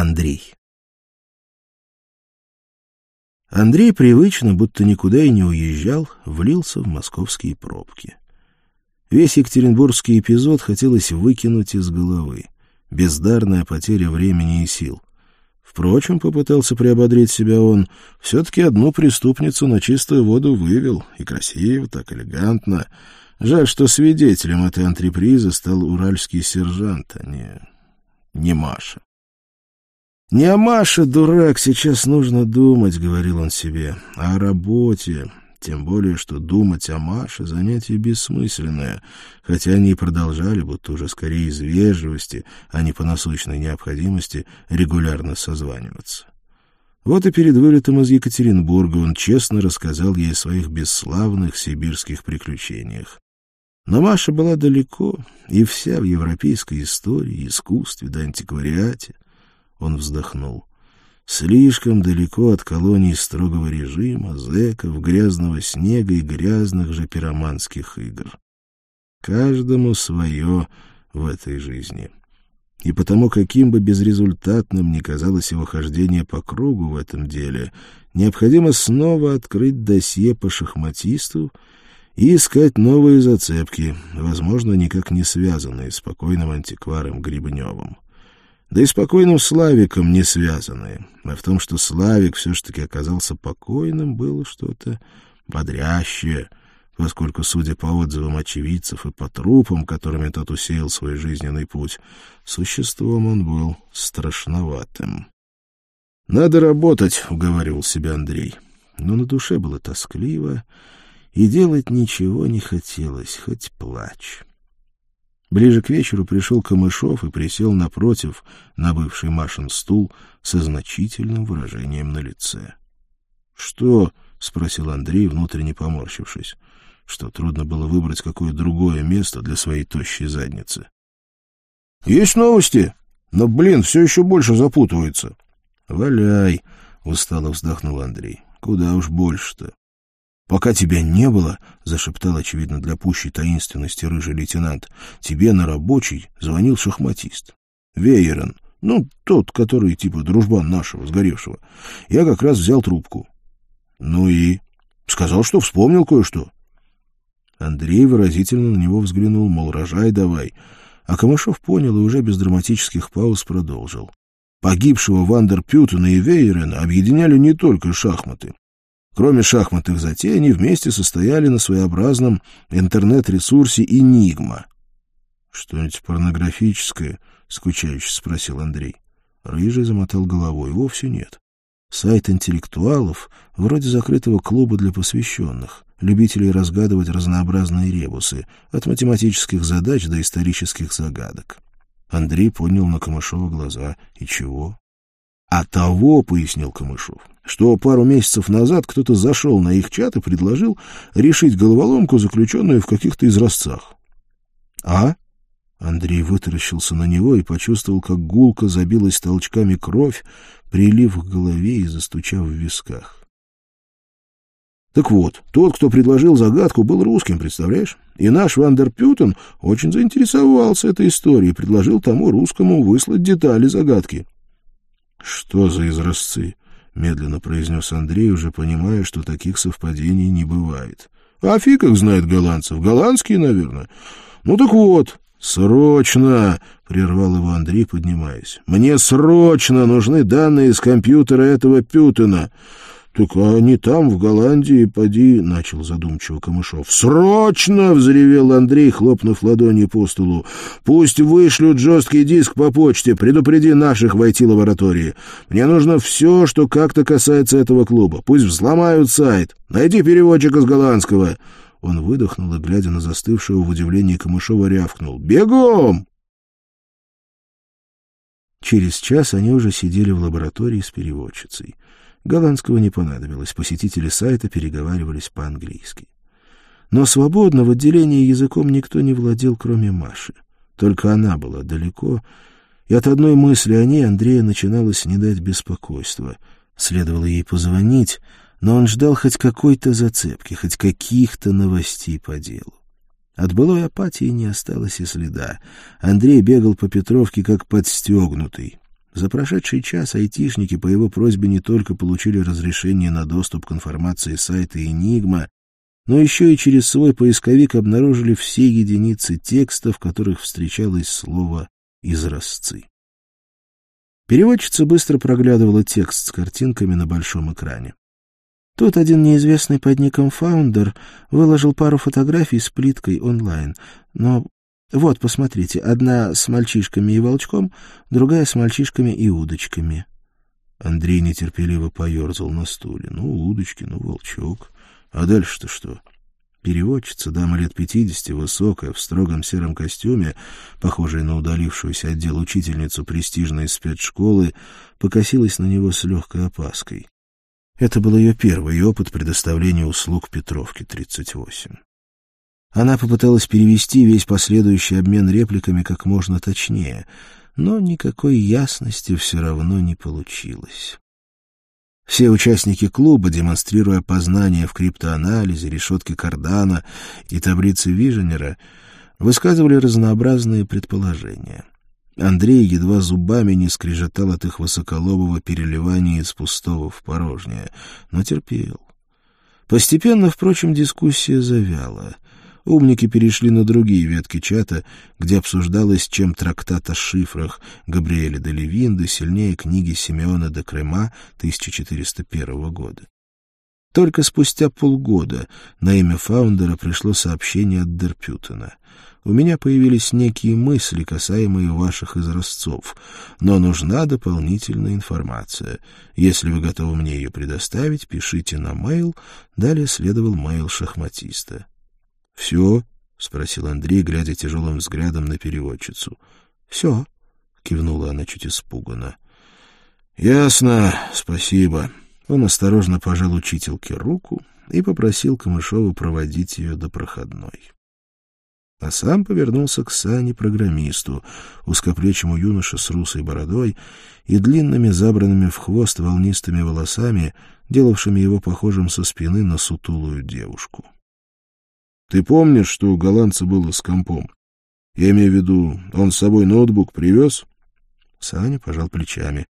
Андрей. Андрей привычно, будто никуда и не уезжал, влился в московские пробки. Весь екатеринбургский эпизод хотелось выкинуть из головы. Бездарная потеря времени и сил. Впрочем, попытался приободрить себя он, все-таки одну преступницу на чистую воду вывел, и красиво, так элегантно. Жаль, что свидетелем этой антрепризы стал уральский сержант, а не... не Маша. «Не о Маше, дурак, сейчас нужно думать», — говорил он себе, — «а о работе, тем более, что думать о Маше — занятие бессмысленное, хотя они и продолжали, будто уже скорее из вежливости, а не по насущной необходимости, регулярно созваниваться. Вот и перед вылетом из Екатеринбурга он честно рассказал ей о своих бесславных сибирских приключениях. Но Маша была далеко, и вся в европейской истории, искусстве да антиквариате — он вздохнул. Слишком далеко от колоний строгого режима, зэков, грязного снега и грязных же пироманских игр. Каждому свое в этой жизни. И потому, каким бы безрезультатным ни казалось его хождение по кругу в этом деле, необходимо снова открыть досье по шахматисту и искать новые зацепки, возможно, никак не связанные с покойным антикваром Грибневым да и спокойным Славиком не связанные. А в том, что Славик все-таки оказался покойным, было что-то бодрящее, поскольку, судя по отзывам очевидцев и по трупам, которыми тот усеял свой жизненный путь, существом он был страшноватым. «Надо работать», — уговаривал себя Андрей. Но на душе было тоскливо, и делать ничего не хотелось, хоть плачь. Ближе к вечеру пришел Камышов и присел напротив на бывший Машин стул со значительным выражением на лице. — Что? — спросил Андрей, внутренне поморщившись. Что, трудно было выбрать какое другое место для своей тощей задницы. — Есть новости, но, блин, все еще больше запутывается. — Валяй, — устало вздохнул Андрей. — Куда уж больше-то. «Пока тебя не было», — зашептал, очевидно, для пущей таинственности рыжий лейтенант, «тебе на рабочий звонил шахматист. Вейерон, ну, тот, который типа дружбан нашего, сгоревшего. Я как раз взял трубку». «Ну и?» «Сказал, что вспомнил кое-что». Андрей выразительно на него взглянул, мол, рожай давай. А Камышов понял и уже без драматических пауз продолжил. Погибшего Вандер Пютена и Вейерена объединяли не только шахматы. Кроме шахматных затей, они вместе состояли на своеобразном интернет-ресурсе «Энигма». «Что-нибудь порнографическое?» — скучающе спросил Андрей. Рыжий замотал головой. «Вовсе нет. Сайт интеллектуалов, вроде закрытого клуба для посвященных, любителей разгадывать разнообразные ребусы, от математических задач до исторических загадок». Андрей поднял на Камышова глаза. «И чего?» «А того», — пояснил Камышов, что пару месяцев назад кто-то зашел на их чат и предложил решить головоломку, заключенную в каких-то изразцах. «А?» Андрей вытаращился на него и почувствовал, как гулко забилась толчками кровь, прилив к голове и застучав в висках. Так вот, тот, кто предложил загадку, был русским, представляешь? И наш Вандер Пютон очень заинтересовался этой историей и предложил тому русскому выслать детали загадки. — Что за изразцы? — медленно произнес Андрей, уже понимая, что таких совпадений не бывает. — А фиг их знает голландцев. Голландские, наверное. Ну так вот, срочно! — прервал его Андрей, поднимаясь. — Мне срочно нужны данные из компьютера этого Пютена. «Так они там, в Голландии, поди...» — начал задумчиво Камышов. «Срочно!» — взревел Андрей, хлопнув ладонью по столу. «Пусть вышлют жесткий диск по почте, предупреди наших войти лаборатории. Мне нужно все, что как-то касается этого клуба. Пусть взломают сайт. Найди переводчика с голландского». Он выдохнул и, глядя на застывшего в удивлении Камышова, рявкнул. «Бегом!» Через час они уже сидели в лаборатории с переводчицей. Голландского не понадобилось, посетители сайта переговаривались по-английски. Но свободно в отделении языком никто не владел, кроме Маши. Только она была далеко, и от одной мысли о ней Андрея начинало снедать беспокойство. Следовало ей позвонить, но он ждал хоть какой-то зацепки, хоть каких-то новостей по делу. От былой апатии не осталось и следа. Андрей бегал по Петровке как подстегнутый. За прошедший час айтишники по его просьбе не только получили разрешение на доступ к информации сайта «Энигма», но еще и через свой поисковик обнаружили все единицы текста, в которых встречалось слово «изразцы». Переводчица быстро проглядывала текст с картинками на большом экране. Тут один неизвестный под ником Фаундер выложил пару фотографий с плиткой онлайн. Но вот, посмотрите, одна с мальчишками и волчком, другая с мальчишками и удочками. Андрей нетерпеливо поерзал на стуле. Ну, удочки, ну, волчок. А дальше-то что? Переводчица, дама лет пятидесяти, высокая, в строгом сером костюме, похожая на удалившуюся отдел учительницу престижной спецшколы, покосилась на него с легкой опаской. Это был ее первый опыт предоставления услуг Петровки-38. Она попыталась перевести весь последующий обмен репликами как можно точнее, но никакой ясности все равно не получилось. Все участники клуба, демонстрируя познания в криптоанализе, решетке Кардана и таблице Виженера, высказывали разнообразные предположения — Андрей едва зубами не скрежетал от их высоколобого переливания из пустого в порожнее, но терпел. Постепенно, впрочем, дискуссия завяла. Умники перешли на другие ветки чата, где обсуждалось, чем трактат о шифрах Габриэля де Левинда сильнее книги Симеона де Крема 1401 года. Только спустя полгода на имя фаундера пришло сообщение от Дерпютена — у меня появились некие мысли, касаемые ваших изразцов, но нужна дополнительная информация. Если вы готовы мне ее предоставить, пишите на mail. Далее следовал mail шахматиста. — Все? — спросил Андрей, глядя тяжелым взглядом на переводчицу. — Все, — кивнула она чуть испуганно. — Ясно, спасибо. Он осторожно пожал учительке руку и попросил Камышова проводить ее до проходной а сам повернулся к Сане-программисту, узкоплечему юноше с русой бородой и длинными забранными в хвост волнистыми волосами, делавшими его похожим со спины на сутулую девушку. — Ты помнишь, что у голландца было с компом? Я имею в виду, он с собой ноутбук привез? Саня пожал плечами.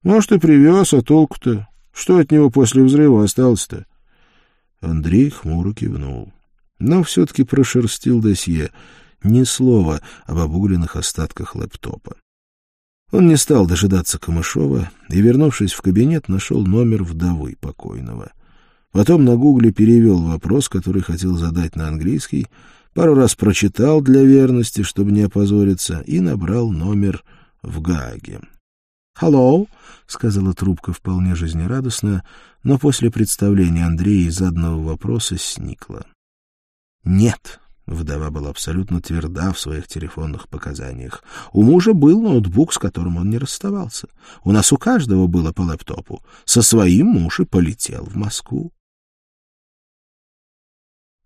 — Может, и привез, а толку-то? Что от него после взрыва осталось-то? Андрей хмуро кивнул. — но все-таки прошерстил досье. Ни слова об обугленных остатках лэптопа. Он не стал дожидаться Камышова и, вернувшись в кабинет, нашел номер вдовы покойного. Потом на гугле перевел вопрос, который хотел задать на английский, пару раз прочитал для верности, чтобы не опозориться, и набрал номер в Гааге. «Hello», — сказала трубка вполне жизнерадостно, но после представления Андрея из заданного вопроса сникла. Нет, вдова была абсолютно тверда в своих телефонных показаниях. У мужа был ноутбук, с которым он не расставался. У нас у каждого было по лэптопу. Со своим муж и полетел в Москву.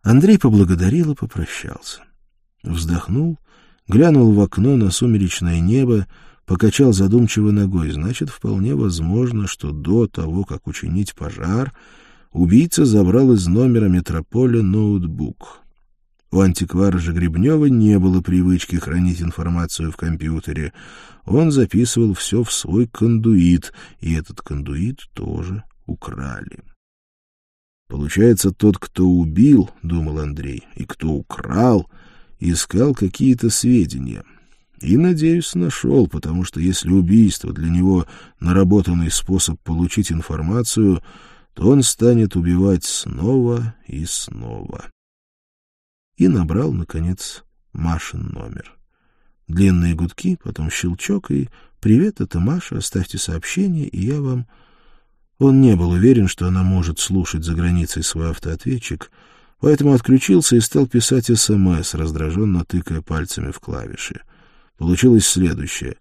Андрей поблагодарил и попрощался. Вздохнул, глянул в окно на сумеречное небо, покачал задумчиво ногой. Значит, вполне возможно, что до того, как учинить пожар, убийца забрал из номера метрополя ноутбук. У антиквара же Гребнева не было привычки хранить информацию в компьютере. Он записывал все в свой кондуит, и этот кондуит тоже украли. Получается, тот, кто убил, — думал Андрей, — и кто украл, искал какие-то сведения. И, надеюсь, нашел, потому что если убийство для него наработанный способ получить информацию, то он станет убивать снова и снова и набрал, наконец, Машин номер. Длинные гудки, потом щелчок и «Привет, это Маша, оставьте сообщение, и я вам...» Он не был уверен, что она может слушать за границей свой автоответчик, поэтому отключился и стал писать СМС, раздраженно тыкая пальцами в клавиши. Получилось следующее.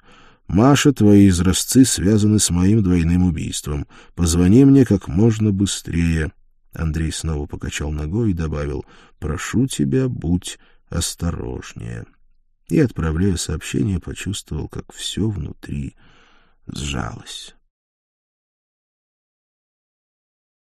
«Маша, твои изразцы связаны с моим двойным убийством. Позвони мне как можно быстрее». Андрей снова покачал ногой и добавил «Прошу тебя, будь осторожнее». И, отправляя сообщение, почувствовал, как все внутри сжалось.